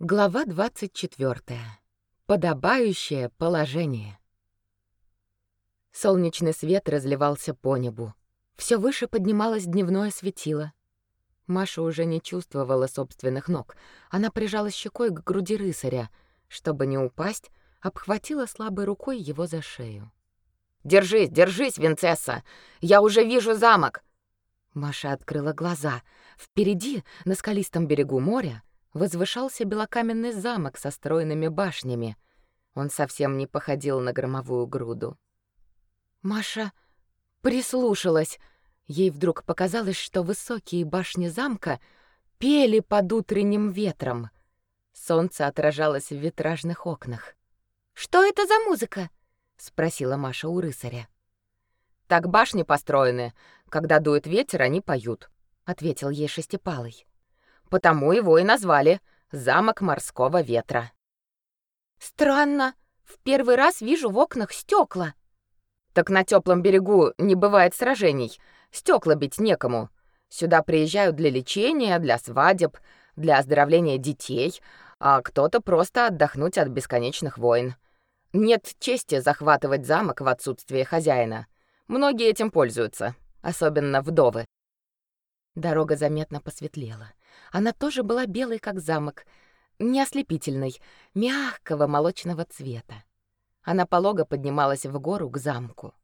Глава 24. Подобающее положение. Солнечный свет разливался по небу. Все выше поднималось дневное светило. Маша уже не чувствовала собственных ног. Она прижалась щекой к груди рысаря, чтобы не упасть, обхватила слабой рукой его за шею. «Держись, держись, Винцесса! Я уже вижу замок!» Маша открыла глаза. Впереди, на скалистом берегу моря, возвышался белокаменный замок со стройными башнями. Он совсем не походил на громовую груду. Маша прислушалась. Ей вдруг показалось, что высокие башни замка пели под утренним ветром. Солнце отражалось в витражных окнах. «Что это за музыка?» — спросила Маша у рысаря. «Так башни построены. Когда дует ветер, они поют», — ответил ей Шестипалый. Потому его и назвали «Замок морского ветра». «Странно. В первый раз вижу в окнах стекла. «Так на теплом берегу не бывает сражений. Стекла бить некому. Сюда приезжают для лечения, для свадеб, для оздоровления детей, а кто-то просто отдохнуть от бесконечных войн. Нет чести захватывать замок в отсутствие хозяина. Многие этим пользуются, особенно вдовы. Дорога заметно посветлела. Она тоже была белой, как замок, не ослепительной, мягкого молочного цвета. Она полого поднималась в гору к замку.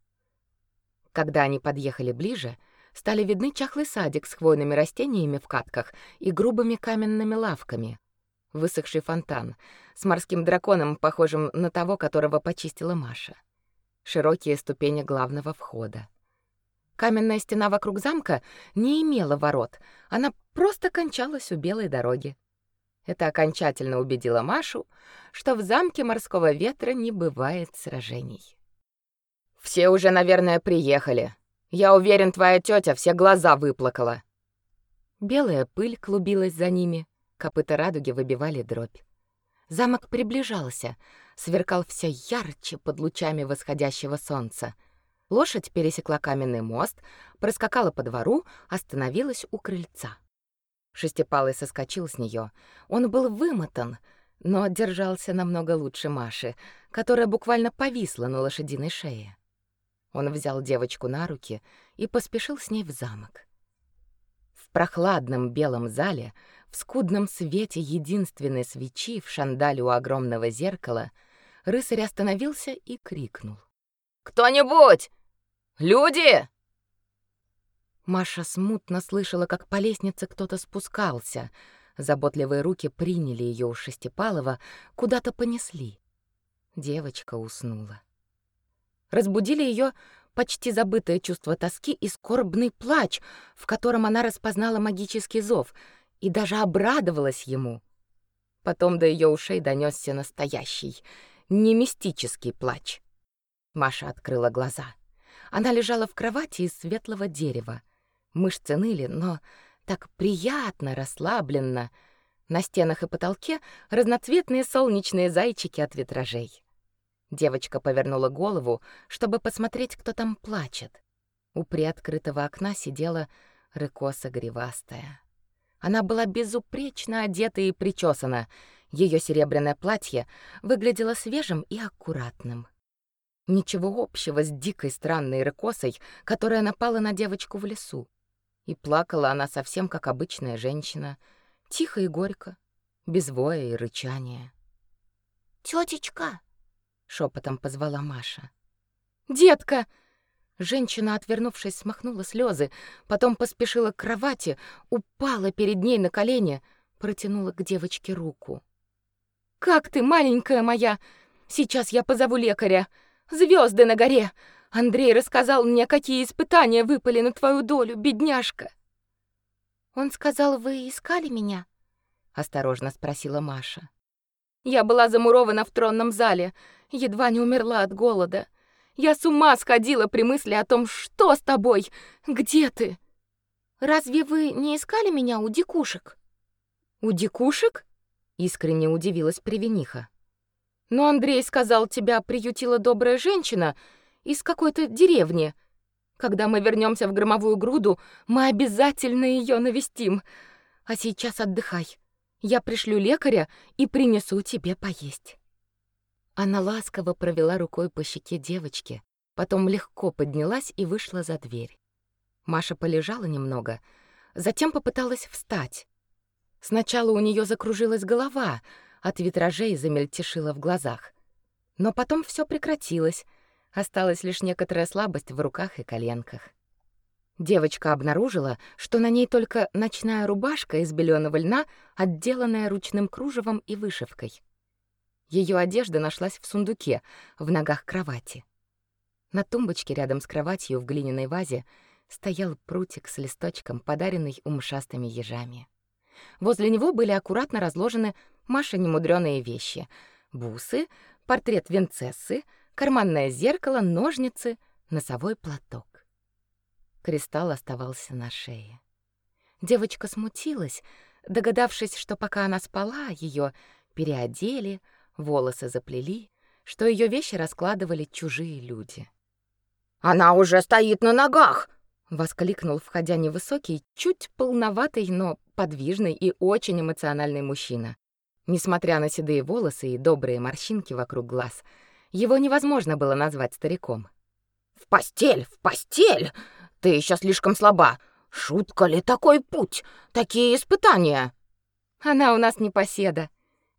Когда они подъехали ближе, стали видны чахлый садик с хвойными растениями в катках и грубыми каменными лавками, высохший фонтан с морским драконом, похожим на того, которого почистила Маша, широкие ступени главного входа. Каменная стена вокруг замка не имела ворот, она просто кончалась у белой дороги. Это окончательно убедило Машу, что в замке морского ветра не бывает сражений. «Все уже, наверное, приехали. Я уверен, твоя тетя все глаза выплакала». Белая пыль клубилась за ними, копыта радуги выбивали дробь. Замок приближался, сверкал все ярче под лучами восходящего солнца — Лошадь пересекла каменный мост, проскакала по двору, остановилась у крыльца. Шестипалый соскочил с нее. Он был вымотан, но держался намного лучше Маши, которая буквально повисла на лошадиной шее. Он взял девочку на руки и поспешил с ней в замок. В прохладном белом зале, в скудном свете единственной свечи в шандале у огромного зеркала, рыцарь остановился и крикнул: "Кто-нибудь! Люди!» Маша смутно слышала, как по лестнице кто-то спускался. Заботливые руки приняли ее у Шестипалова, куда-то понесли. Девочка уснула. Разбудили ее почти забытое чувство тоски и скорбный плач, в котором она распознала магический зов и даже обрадовалась ему. Потом до ее ушей донесся настоящий, не мистический плач. Маша открыла глаза — она лежала в кровати из светлого дерева. Мышцы ныли, но так приятно, расслабленно. На стенах и потолке разноцветные солнечные зайчики от витражей. Девочка повернула голову, чтобы посмотреть, кто там плачет. У приоткрытого окна сидела рыкоса гривастая. Она была безупречно одета и причесана. Ее серебряное платье выглядело свежим и аккуратным. Ничего общего с дикой странной рыкосой, которая напала на девочку в лесу. И плакала она совсем как обычная женщина, тихо и горько, без воя и рычания. «Тётечка!» — шепотом позвала Маша. «Детка!» Женщина, отвернувшись, смахнула слезы, потом поспешила к кровати, упала перед ней на колени, протянула к девочке руку. «Как ты, маленькая моя? Сейчас я позову лекаря!» Звезды на горе. Андрей рассказал мне, какие испытания выпали на твою долю, бедняжка. Он сказал, вы искали меня? осторожно спросила Маша. Я была замурована в тронном зале, едва не умерла от голода. Я с ума сходила при мысли о том, что с тобой, где ты. Разве вы не искали меня у дикушек? У дикушек? Искренне удивилась Привениха. Но Андрей сказал, тебя приютила добрая женщина из какой-то деревни. Когда мы вернемся в громовую груду, мы обязательно ее навестим. А сейчас отдыхай. Я пришлю лекаря и принесу тебе поесть. Она ласково провела рукой по щеке девочки, потом легко поднялась и вышла за дверь. Маша полежала немного, затем попыталась встать. Сначала у нее закружилась голова, от витражей замельтешило в глазах. Но потом все прекратилось, осталась лишь некоторая слабость в руках и коленках. Девочка обнаружила, что на ней только ночная рубашка из беленого льна, отделанная ручным кружевом и вышивкой. Ее одежда нашлась в сундуке в ногах кровати. На тумбочке рядом с кроватью в глиняной вазе стоял прутик с листочком, подаренный умшастыми ежами. Возле него были аккуратно разложены Маша немудрёные вещи: бусы, портрет Винцессы, карманное зеркало, ножницы, носовой платок. Кристалл оставался на шее. Девочка смутилась, догадавшись, что пока она спала, ее переодели, волосы заплели, что ее вещи раскладывали чужие люди. «Она уже стоит на ногах!» — воскликнул, входя невысокий, чуть полноватый, но подвижный и очень эмоциональный мужчина. Несмотря на седые волосы и добрые морщинки вокруг глаз, его невозможно было назвать стариком. «В постель, в постель! Ты еще слишком слаба. Шутка ли такой путь? Такие испытания. Она у нас не поседа,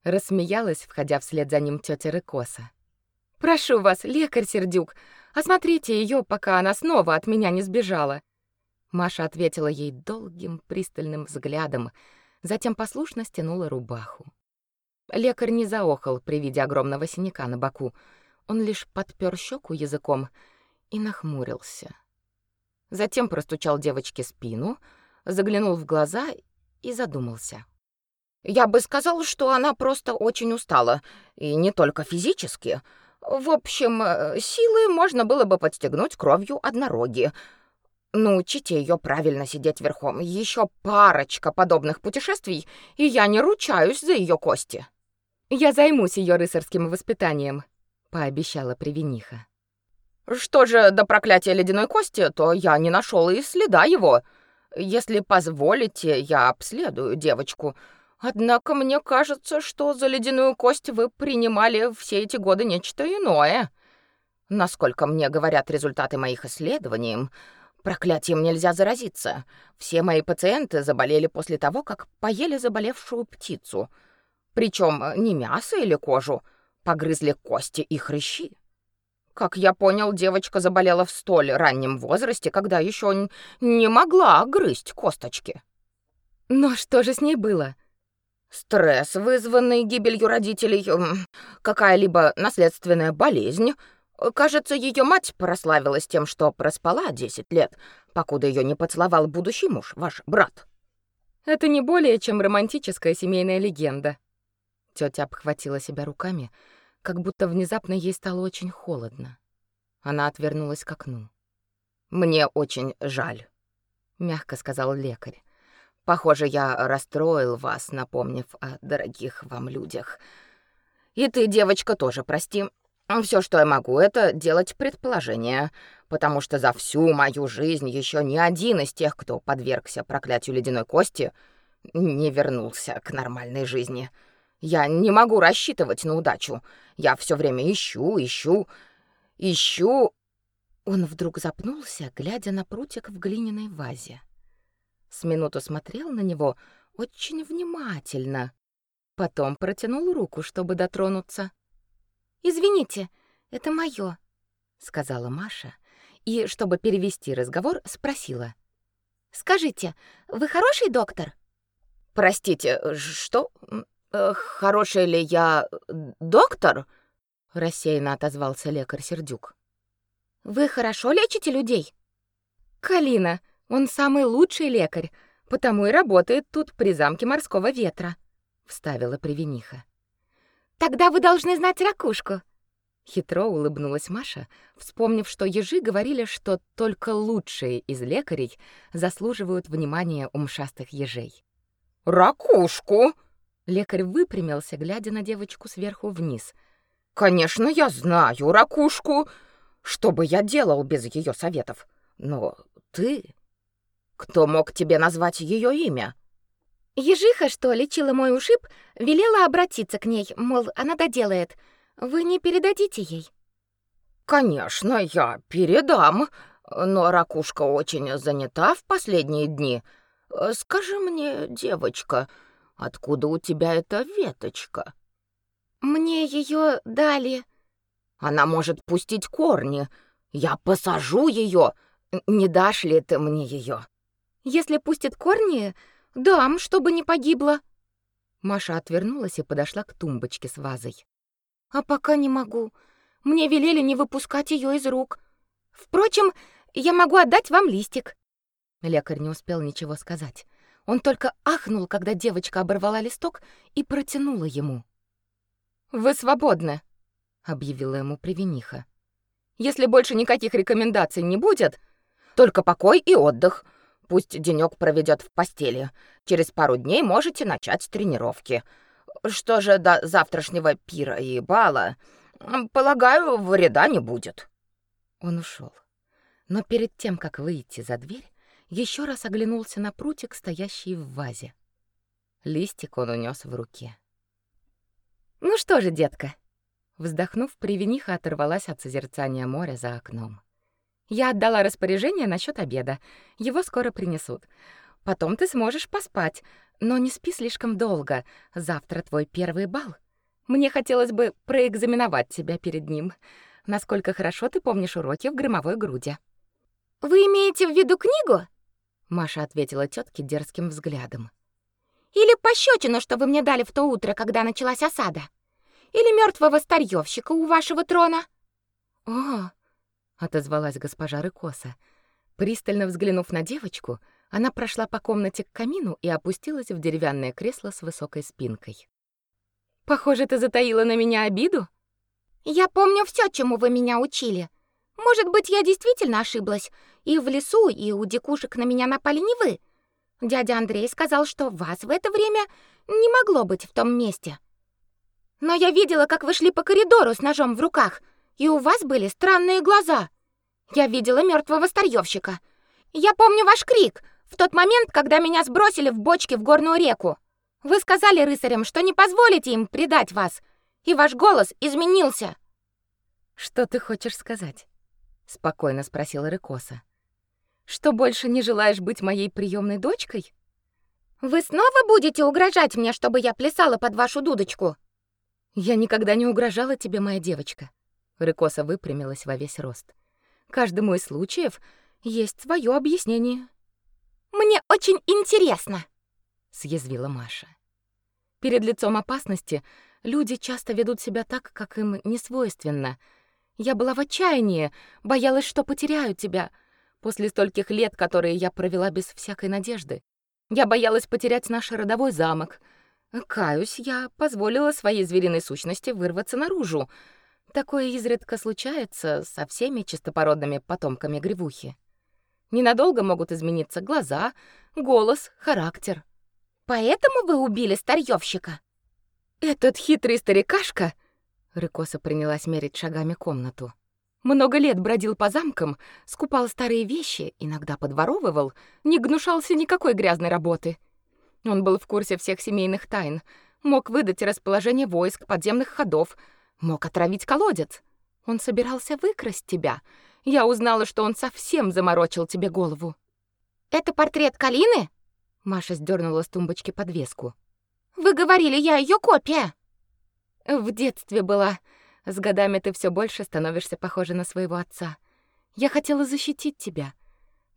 рассмеялась, входя вслед за ним тетя Рыкоса. Прошу вас, лекарь Сердюк, осмотрите ее, пока она снова от меня не сбежала. Маша ответила ей долгим пристальным взглядом, затем послушно стянула рубаху. Лекарь не заохал при виде огромного синяка на боку. Он лишь подпер щеку языком и нахмурился. Затем простучал девочке спину, заглянул в глаза и задумался. Я бы сказал, что она просто очень устала, и не только физически. В общем, э, силы можно было бы подстегнуть кровью однороги. Научите ее правильно сидеть верхом. Еще парочка подобных путешествий, и я не ручаюсь за ее кости. Я займусь ее рыцарским воспитанием, пообещала Привениха. Что же до проклятия ледяной кости, то я не нашел и следа его. Если позволите, я обследую девочку. Однако мне кажется, что за ледяную кость вы принимали все эти годы нечто иное. Насколько мне говорят результаты моих исследований, проклятием нельзя заразиться. Все мои пациенты заболели после того, как поели заболевшую птицу. Причем не мясо или кожу, погрызли кости и хрящи. Как я понял, девочка заболела в столь раннем возрасте, когда еще не могла грызть косточки. Но что же с ней было? Стресс, вызванный гибелью родителей, какая-либо наследственная болезнь. Кажется, ее мать прославилась тем, что проспала 10 лет, покуда ее не поцеловал будущий муж, ваш брат. Это не более чем романтическая семейная легенда. Тетя обхватила себя руками, как будто внезапно ей стало очень холодно. Она отвернулась к окну. «Мне очень жаль», — мягко сказал лекарь. «Похоже, я расстроил вас, напомнив о дорогих вам людях. И ты, девочка, тоже прости. Все, что я могу, это делать предположения, потому что за всю мою жизнь еще ни один из тех, кто подвергся проклятию ледяной кости, не вернулся к нормальной жизни». Я не могу рассчитывать на удачу. Я все время ищу, ищу, ищу. Он вдруг запнулся, глядя на прутик в глиняной вазе. С минуту смотрел на него очень внимательно. Потом протянул руку, чтобы дотронуться. «Извините, это моё», — сказала Маша, и, чтобы перевести разговор, спросила. «Скажите, вы хороший доктор?» «Простите, что? Э, хороший ли я доктор? рассеянно отозвался лекарь Сердюк. Вы хорошо лечите людей? Калина, он самый лучший лекарь, потому и работает тут при замке морского ветра, вставила Привениха. Тогда вы должны знать ракушку. Хитро улыбнулась Маша, вспомнив, что ежи говорили, что только лучшие из лекарей заслуживают внимания умшастых ежей. Ракушку, Лекарь выпрямился, глядя на девочку сверху вниз. Конечно, я знаю ракушку. Что бы я делал без ее советов? Но ты Кто мог тебе назвать ее имя? Ежиха, что лечила мой ушиб, велела обратиться к ней, мол, она доделает. Вы не передадите ей? Конечно, я передам, но ракушка очень занята в последние дни. Скажи мне, девочка, откуда у тебя эта веточка? Мне ее дали. Она может пустить корни. Я посажу ее. Не дашь ли ты мне ее? Если пустит корни, дам, чтобы не погибла. Маша отвернулась и подошла к тумбочке с вазой. А пока не могу. Мне велели не выпускать ее из рук. Впрочем, я могу отдать вам листик. Лекарь не успел ничего сказать. Он только ахнул, когда девочка оборвала листок и протянула ему. Вы свободны, объявила ему привениха. Если больше никаких рекомендаций не будет, только покой и отдых. Пусть денёк проведет в постели. Через пару дней можете начать тренировки. Что же до завтрашнего пира и бала, полагаю, вреда не будет. Он ушел. Но перед тем, как выйти за дверь, еще раз оглянулся на прутик, стоящий в вазе. Листик он унес в руке. Ну что же, детка, вздохнув, привениха оторвалась от созерцания моря за окном. Я отдала распоряжение насчет обеда. Его скоро принесут. Потом ты сможешь поспать, но не спи слишком долго. Завтра твой первый бал. Мне хотелось бы проэкзаменовать тебя перед ним. Насколько хорошо ты помнишь уроки в громовой груди. Вы имеете в виду книгу? Маша ответила тетке дерзким взглядом. Или пощечину, что вы мне дали в то утро, когда началась осада? Или мертвого старьевщика у вашего трона? О, отозвалась госпожа Рыкоса. Пристально взглянув на девочку, она прошла по комнате к камину и опустилась в деревянное кресло с высокой спинкой. Похоже, ты затаила на меня обиду? Я помню все, чему вы меня учили. Может быть, я действительно ошиблась, и в лесу, и у дикушек на меня напали не вы. Дядя Андрей сказал, что вас в это время не могло быть в том месте. Но я видела, как вы шли по коридору с ножом в руках, и у вас были странные глаза. Я видела мертвого старьевщика. Я помню ваш крик в тот момент, когда меня сбросили в бочке в горную реку. Вы сказали рыцарям, что не позволите им предать вас, и ваш голос изменился. Что ты хочешь сказать? Спокойно спросила Рыкоса. Что больше не желаешь быть моей приемной дочкой? Вы снова будете угрожать мне, чтобы я плясала под вашу дудочку? Я никогда не угрожала тебе, моя девочка. Рыкоса выпрямилась во весь рост. Каждому из случаев есть свое объяснение. Мне очень интересно, съязвила Маша. Перед лицом опасности люди часто ведут себя так, как им не свойственно. Я была в отчаянии, боялась, что потеряю тебя. После стольких лет, которые я провела без всякой надежды, я боялась потерять наш родовой замок. Каюсь, я позволила своей звериной сущности вырваться наружу. Такое изредка случается со всеми чистопородными потомками гривухи. Ненадолго могут измениться глаза, голос, характер. Поэтому вы убили старьёвщика? Этот хитрый старикашка, Рыкоса принялась мерить шагами комнату. Много лет бродил по замкам, скупал старые вещи, иногда подворовывал, не гнушался никакой грязной работы. Он был в курсе всех семейных тайн, мог выдать расположение войск, подземных ходов, Мог отравить колодец. Он собирался выкрасть тебя. Я узнала, что он совсем заморочил тебе голову. Это портрет Калины? Маша сдернула с тумбочки подвеску. Вы говорили, я ее копия. В детстве была. С годами ты все больше становишься похожа на своего отца. Я хотела защитить тебя.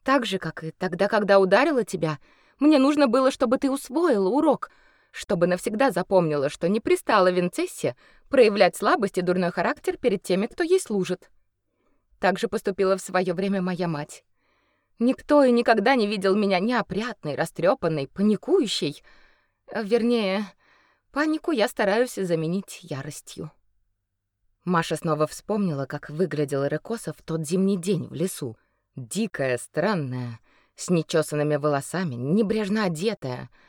Так же, как и тогда, когда ударила тебя, мне нужно было, чтобы ты усвоила урок — чтобы навсегда запомнила, что не пристало Винцессе проявлять слабость и дурной характер перед теми, кто ей служит. Так же поступила в свое время моя мать. Никто и никогда не видел меня неопрятной, растрепанной, паникующей. Вернее, панику я стараюсь заменить яростью. Маша снова вспомнила, как выглядела Рекоса в тот зимний день в лесу. Дикая, странная, с нечесанными волосами, небрежно одетая —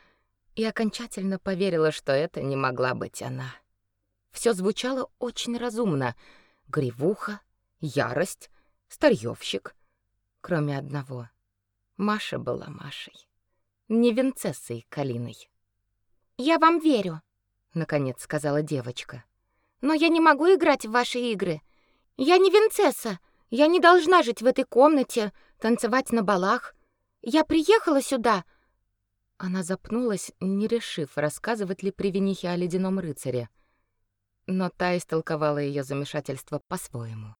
и окончательно поверила, что это не могла быть она. Все звучало очень разумно. Гривуха, ярость, старьёвщик. Кроме одного. Маша была Машей. Не Винцессой Калиной. Я вам верю, наконец сказала девочка. Но я не могу играть в ваши игры. Я не Винцесса. Я не должна жить в этой комнате, танцевать на балах. Я приехала сюда. Она запнулась, не решив, рассказывать ли Привинихе о ледяном рыцаре. Но та истолковала ее замешательство по-своему.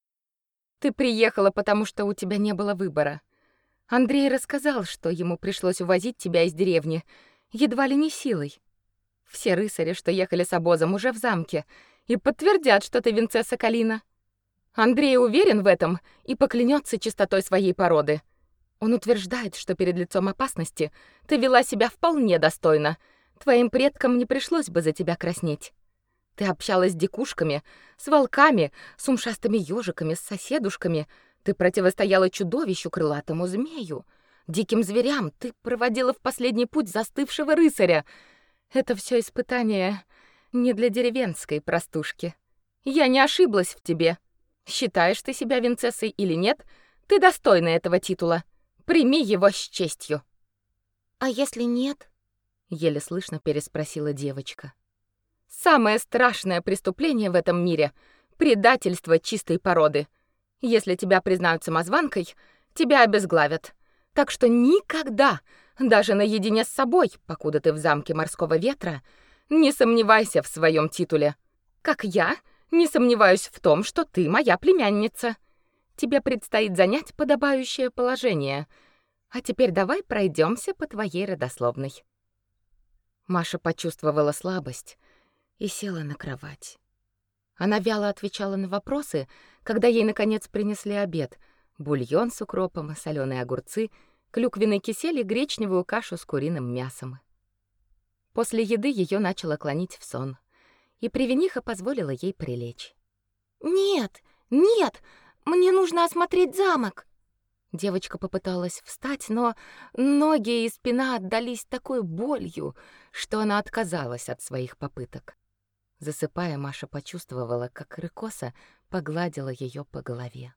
Ты приехала, потому что у тебя не было выбора. Андрей рассказал, что ему пришлось увозить тебя из деревни, едва ли не силой. Все рыцари, что ехали с обозом, уже в замке и подтвердят, что ты Винцесса Калина. Андрей уверен в этом и поклянется чистотой своей породы. Он утверждает, что перед лицом опасности ты вела себя вполне достойно. Твоим предкам не пришлось бы за тебя краснеть. Ты общалась с дикушками, с волками, с умшастыми ежиками, с соседушками. Ты противостояла чудовищу крылатому змею. Диким зверям ты проводила в последний путь застывшего рыцаря. Это все испытание не для деревенской простушки. Я не ошиблась в тебе. Считаешь ты себя винцессой или нет, ты достойна этого титула. Прими его с честью. А если нет? еле слышно переспросила девочка. Самое страшное преступление в этом мире предательство чистой породы. Если тебя признают самозванкой, тебя обезглавят. Так что никогда, даже наедине с собой, покуда ты в замке морского ветра, не сомневайся в своем титуле. Как я, не сомневаюсь в том, что ты моя племянница. Тебе предстоит занять подобающее положение. А теперь давай пройдемся по твоей родословной. Маша почувствовала слабость и села на кровать. Она вяло отвечала на вопросы, когда ей наконец принесли обед: бульон с укропом, соленые огурцы, клюквенный кисель и гречневую кашу с куриным мясом. После еды ее начало клонить в сон, и привениха позволила ей прилечь. «Нет, нет, мне нужно осмотреть замок!» Девочка попыталась встать, но ноги и спина отдались такой болью, что она отказалась от своих попыток. Засыпая, Маша почувствовала, как Рыкоса погладила ее по голове.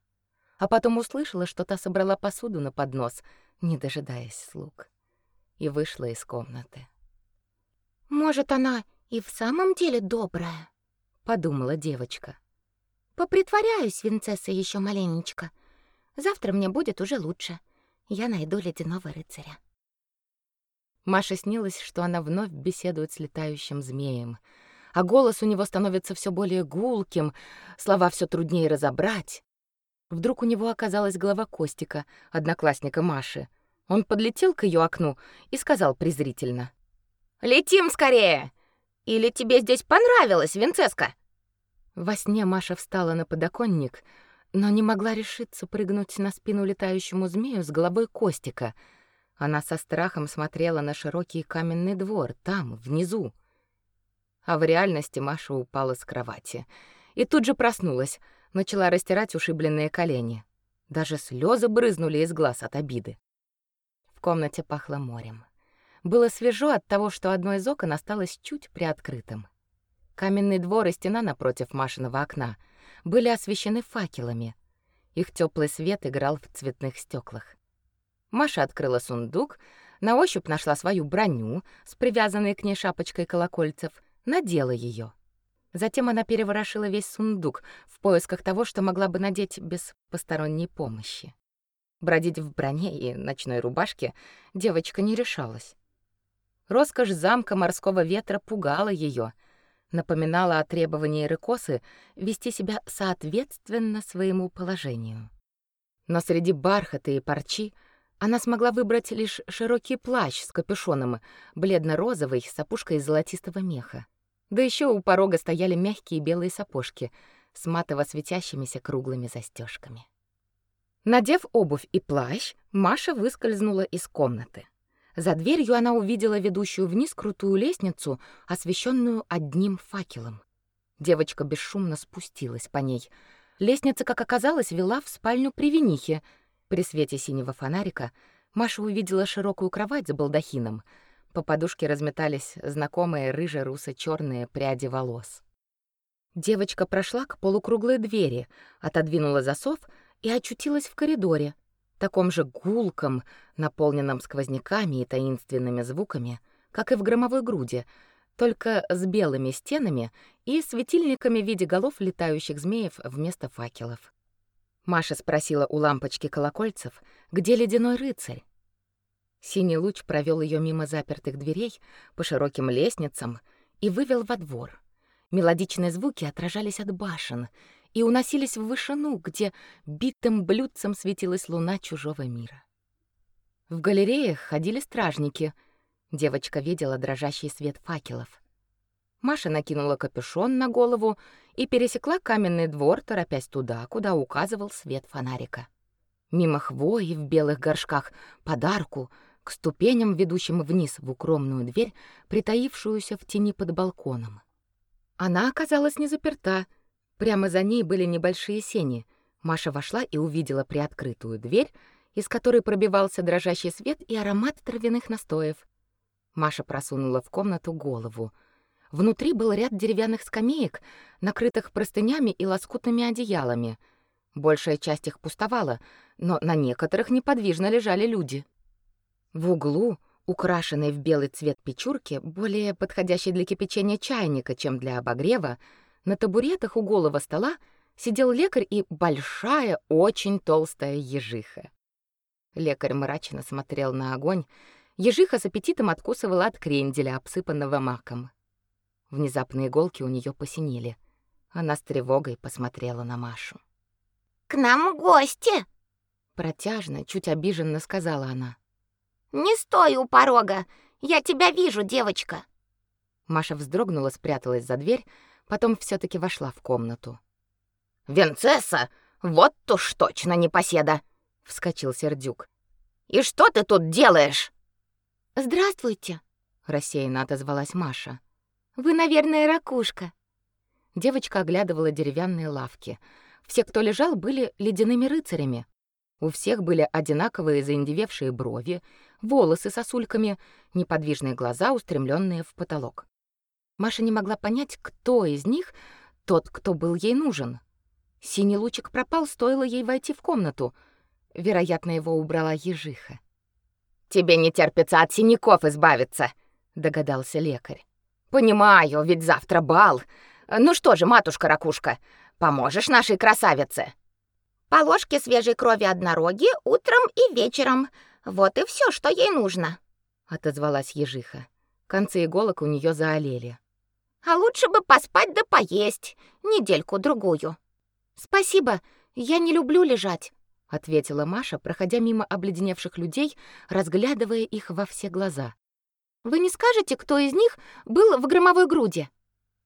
А потом услышала, что та собрала посуду на поднос, не дожидаясь слуг, и вышла из комнаты. «Может, она и в самом деле добрая?» — подумала девочка. «Попритворяюсь, Винцесса, еще маленечко. Завтра мне будет уже лучше. Я найду ледяного рыцаря». Маше снилось, что она вновь беседует с летающим змеем — а голос у него становится все более гулким, слова все труднее разобрать. Вдруг у него оказалась голова Костика, одноклассника Маши. Он подлетел к ее окну и сказал презрительно: "Летим скорее! Или тебе здесь понравилось, Винцеска?" Во сне Маша встала на подоконник, но не могла решиться прыгнуть на спину летающему змею с головой Костика. Она со страхом смотрела на широкий каменный двор там, внизу а в реальности Маша упала с кровати и тут же проснулась, начала растирать ушибленные колени. Даже слезы брызнули из глаз от обиды. В комнате пахло морем. Было свежо от того, что одно из окон осталось чуть приоткрытым. Каменный двор и стена напротив Машиного окна были освещены факелами. Их теплый свет играл в цветных стеклах. Маша открыла сундук, на ощупь нашла свою броню с привязанной к ней шапочкой колокольцев — надела ее. Затем она переворошила весь сундук в поисках того, что могла бы надеть без посторонней помощи. Бродить в броне и ночной рубашке девочка не решалась. Роскошь замка морского ветра пугала ее, напоминала о требовании Рыкосы вести себя соответственно своему положению. Но среди бархата и парчи она смогла выбрать лишь широкий плащ с капюшоном, бледно-розовый, с опушкой золотистого меха. Да еще у порога стояли мягкие белые сапожки с матово светящимися круглыми застежками. Надев обувь и плащ, Маша выскользнула из комнаты. За дверью она увидела ведущую вниз крутую лестницу, освещенную одним факелом. Девочка бесшумно спустилась по ней. Лестница, как оказалось, вела в спальню Привинихи. При свете синего фонарика Маша увидела широкую кровать за балдахином — по подушке разметались знакомые рыже-русы черные пряди волос. Девочка прошла к полукруглой двери, отодвинула засов и очутилась в коридоре, таком же гулком, наполненном сквозняками и таинственными звуками, как и в громовой груди, только с белыми стенами и светильниками в виде голов летающих змеев вместо факелов. Маша спросила у лампочки колокольцев, где ледяной рыцарь. Синий луч провел ее мимо запертых дверей по широким лестницам и вывел во двор. Мелодичные звуки отражались от башен и уносились в вышину, где битым блюдцем светилась луна чужого мира. В галереях ходили стражники. Девочка видела дрожащий свет факелов. Маша накинула капюшон на голову и пересекла каменный двор, торопясь туда, куда указывал свет фонарика. Мимо хвои в белых горшках, подарку, к ступеням, ведущим вниз в укромную дверь, притаившуюся в тени под балконом. Она оказалась не заперта. Прямо за ней были небольшие сени. Маша вошла и увидела приоткрытую дверь, из которой пробивался дрожащий свет и аромат травяных настоев. Маша просунула в комнату голову — Внутри был ряд деревянных скамеек, накрытых простынями и лоскутными одеялами. Большая часть их пустовала, но на некоторых неподвижно лежали люди. В углу, украшенной в белый цвет печурки, более подходящей для кипячения чайника, чем для обогрева, на табуретах у голого стола сидел лекарь и большая, очень толстая ежиха. Лекарь мрачно смотрел на огонь, ежиха с аппетитом откусывала от кренделя, обсыпанного маком. Внезапно иголки у нее посинели. Она с тревогой посмотрела на Машу. «К нам гости!» Протяжно, чуть обиженно сказала она. «Не стой у порога! Я тебя вижу, девочка!» Маша вздрогнула, спряталась за дверь, потом все таки вошла в комнату. «Винцесса, вот уж точно непоседа!» — вскочил Сердюк. «И что ты тут делаешь?» «Здравствуйте!» — рассеянно отозвалась Маша. Вы, наверное, ракушка. Девочка оглядывала деревянные лавки. Все, кто лежал, были ледяными рыцарями. У всех были одинаковые заиндевевшие брови, волосы сосульками, неподвижные глаза, устремленные в потолок. Маша не могла понять, кто из них тот, кто был ей нужен. Синий лучик пропал, стоило ей войти в комнату. Вероятно, его убрала ежиха. «Тебе не терпится от синяков избавиться», — догадался лекарь. Понимаю, ведь завтра бал. Ну что же, матушка-ракушка, поможешь нашей красавице? По ложке свежей крови однороги утром и вечером. Вот и все, что ей нужно, отозвалась ежиха. Концы иголок у нее заолели. А лучше бы поспать да поесть недельку другую. Спасибо, я не люблю лежать, ответила Маша, проходя мимо обледеневших людей, разглядывая их во все глаза. Вы не скажете, кто из них был в громовой груди?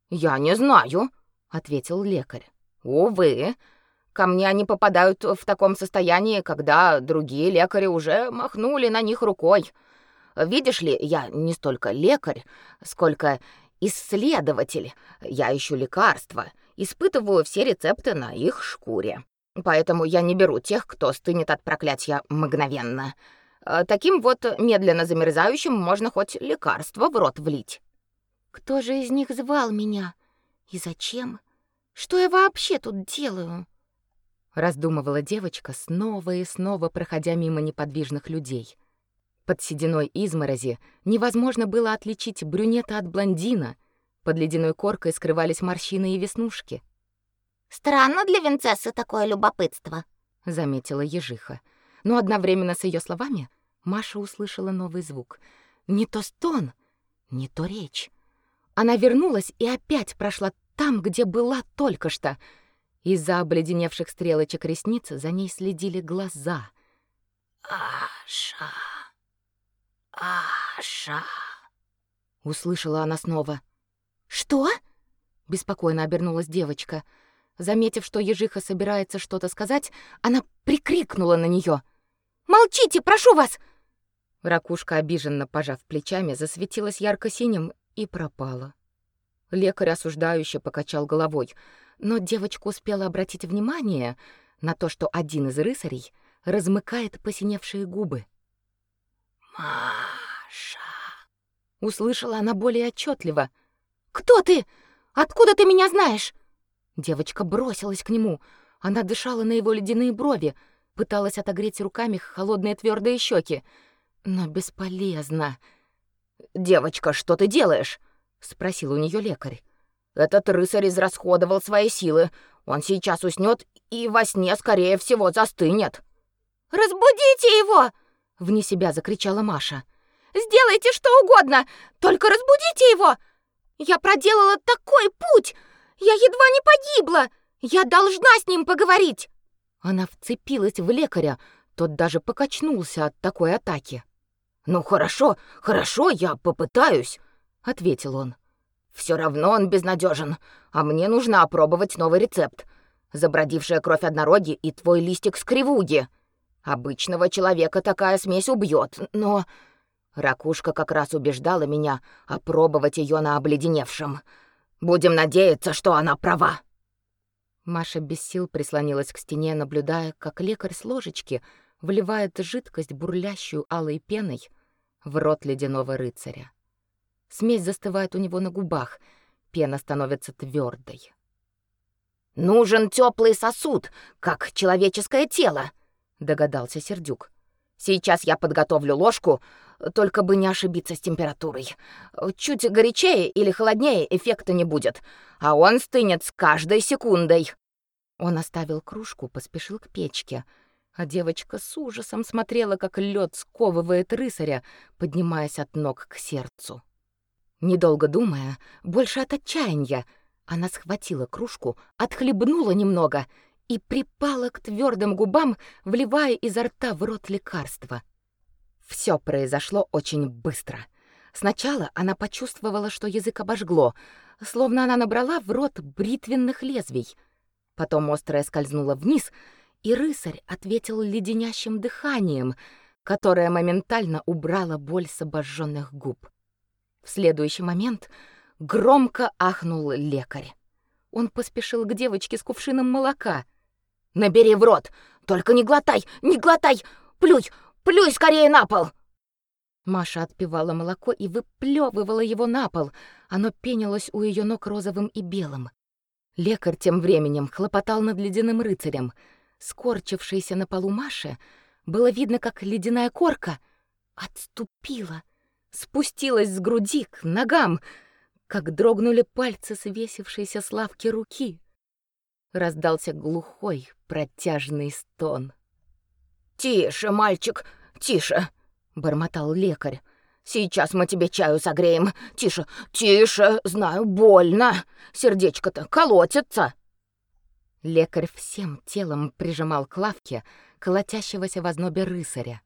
Я не знаю, ответил лекарь. Увы, ко мне они попадают в таком состоянии, когда другие лекари уже махнули на них рукой. Видишь ли, я не столько лекарь, сколько исследователь. Я ищу лекарства, испытываю все рецепты на их шкуре. Поэтому я не беру тех, кто стынет от проклятия мгновенно. Э, таким вот медленно замерзающим можно хоть лекарство в рот влить. Кто же из них звал меня? И зачем? Что я вообще тут делаю? Раздумывала девочка, снова и снова проходя мимо неподвижных людей. Под сединой изморози невозможно было отличить брюнета от блондина. Под ледяной коркой скрывались морщины и веснушки. Странно для Винцессы такое любопытство, заметила ежиха но одновременно с ее словами Маша услышала новый звук. Не то стон, не то речь. Она вернулась и опять прошла там, где была только что. Из-за обледеневших стрелочек ресниц за ней следили глаза. «Аша! Аша!» Услышала она снова. «Что?» Беспокойно обернулась девочка. Заметив, что ежиха собирается что-то сказать, она прикрикнула на нее. Молчите, прошу вас!» Ракушка, обиженно пожав плечами, засветилась ярко-синим и пропала. Лекарь осуждающе покачал головой, но девочка успела обратить внимание на то, что один из рыцарей размыкает посиневшие губы. «Маша!» Услышала она более отчетливо. «Кто ты? Откуда ты меня знаешь?» Девочка бросилась к нему. Она дышала на его ледяные брови, пыталась отогреть руками холодные твердые щеки, но бесполезно. «Девочка, что ты делаешь?» — спросил у нее лекарь. Этот рыцарь израсходовал свои силы. Он сейчас уснет и во сне, скорее всего, застынет. «Разбудите его!» — вне себя закричала Маша. «Сделайте что угодно, только разбудите его! Я проделала такой путь! Я едва не погибла! Я должна с ним поговорить!» Она вцепилась в лекаря, тот даже покачнулся от такой атаки. «Ну хорошо, хорошо, я попытаюсь», — ответил он. Все равно он безнадежен, а мне нужно опробовать новый рецепт. Забродившая кровь однороги и твой листик с кривуги. Обычного человека такая смесь убьет, но... Ракушка как раз убеждала меня опробовать ее на обледеневшем. Будем надеяться, что она права. Маша без сил прислонилась к стене, наблюдая, как лекарь с ложечки вливает жидкость, бурлящую алой пеной, в рот ледяного рыцаря. Смесь застывает у него на губах, пена становится твердой. Нужен теплый сосуд, как человеческое тело, догадался Сердюк. Сейчас я подготовлю ложку, только бы не ошибиться с температурой. Чуть горячее или холоднее эффекта не будет, а он стынет с каждой секундой. Он оставил кружку, поспешил к печке, а девочка с ужасом смотрела, как лед сковывает рыцаря, поднимаясь от ног к сердцу. Недолго думая, больше от отчаяния, она схватила кружку, отхлебнула немного и припала к твердым губам, вливая изо рта в рот лекарство. Все произошло очень быстро. Сначала она почувствовала, что язык обожгло, словно она набрала в рот бритвенных лезвий. Потом острое скользнуло вниз, и рыцарь ответил леденящим дыханием, которое моментально убрало боль с обожженных губ. В следующий момент громко ахнул лекарь. Он поспешил к девочке с кувшином молока. «Набери в рот! Только не глотай! Не глотай! Плюй! Плюй скорее на пол!» Маша отпивала молоко и выплевывала его на пол. Оно пенилось у ее ног розовым и белым. Лекарь тем временем хлопотал над ледяным рыцарем. Скорчившейся на полу Маше было видно, как ледяная корка отступила — спустилась с груди к ногам, как дрогнули пальцы свесившейся с лавки руки. Раздался глухой, протяжный стон. «Тише, мальчик, тише!» — бормотал лекарь. «Сейчас мы тебе чаю согреем. Тише, тише, знаю, больно. Сердечко-то колотится». Лекарь всем телом прижимал к лавке колотящегося в ознобе рысаря.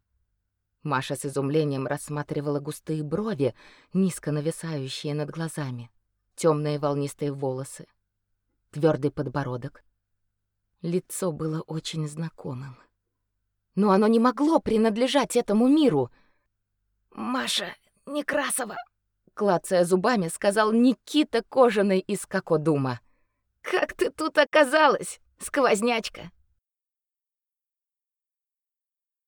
Маша с изумлением рассматривала густые брови, низко нависающие над глазами, темные волнистые волосы, твердый подбородок. Лицо было очень знакомым. Но оно не могло принадлежать этому миру. «Маша Некрасова!» Клацая зубами, сказал Никита Кожаный из Кокодума. «Как ты тут оказалась, сквознячка?»